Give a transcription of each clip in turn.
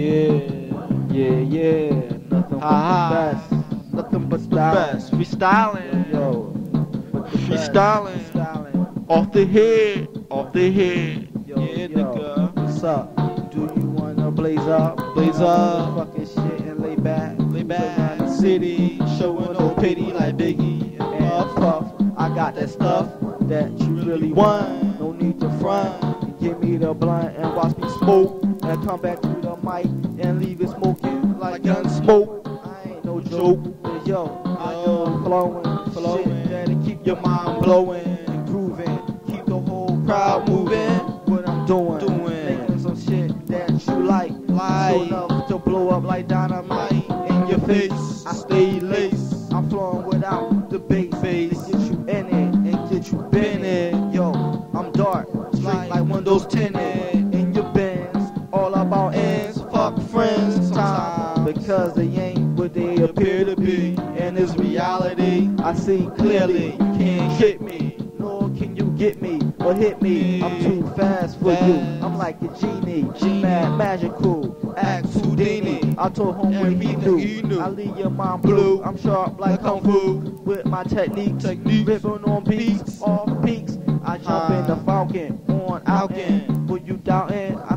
Yeah, yeah, yeah. Nothing but the best. Nothing but The style. best. Freestyling. Yo. but the best. Freestyling. Freestyling. Off the head. Off the head. Yo, yeah, yo. nigga. What's up? Do you wanna blaze up? Blaze up. Fucking shit and lay back. Lay back. The City. Showing no pity like Biggie. And And puff. I got that stuff that you really want. No need to front. Give me the blunt and watch me smoke. And come back to mic and leave it smoking like gun smoke. I ain't no joke, but yo, I am blowing, blowing. That'll keep your mind blowing, improving, keep the whole crowd moving. What I'm doing, doing. making some shit that you like, like so enough to blow up like dynamite in your face. I stay laced, I'm flowing without the big face. get you in it and get you bent. Yo, I'm dark, straight like Windows 10. Because they ain't what they appear to be. And it's reality. I see clearly. You can't hit me. Nor can you get me or hit me. I'm too fast for you. I'm like a genie. Genie. Mad magical. Act Houdini. I told him what he knew. I leave your mind blue. I'm sharp like Kung Fu with my technique. Technique. Ripping on beats, off peaks. I jump in the Falcon on out in. But you doubting? I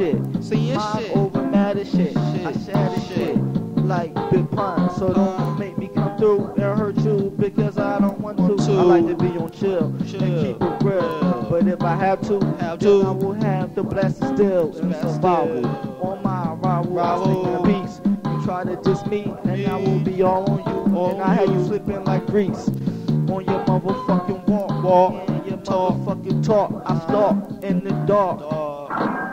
shit. Seeing Mind shit. over matter shit. I Shit. shatter Shit. shit. Like big pun. So don't mm. make me come through and hurt you because I don't want to. I like to be on chill, Chill. and keep it real. Real. But if I have to, Have to. I will have the blessing still and survival. On my rival, I Rival. stick in the peace. You try to diss me, and I will be all on you. All and on I have you slipping like grease on your motherfucking walk. Walk. And your Talk. motherfucking talk. I stalk in the dark. Dog.